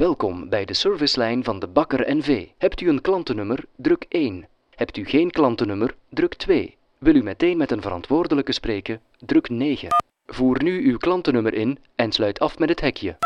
Welkom bij de servicelijn van de Bakker NV. Hebt u een klantennummer? Druk 1. Hebt u geen klantennummer? Druk 2. Wil u meteen met een verantwoordelijke spreken? Druk 9. Voer nu uw klantennummer in en sluit af met het hekje.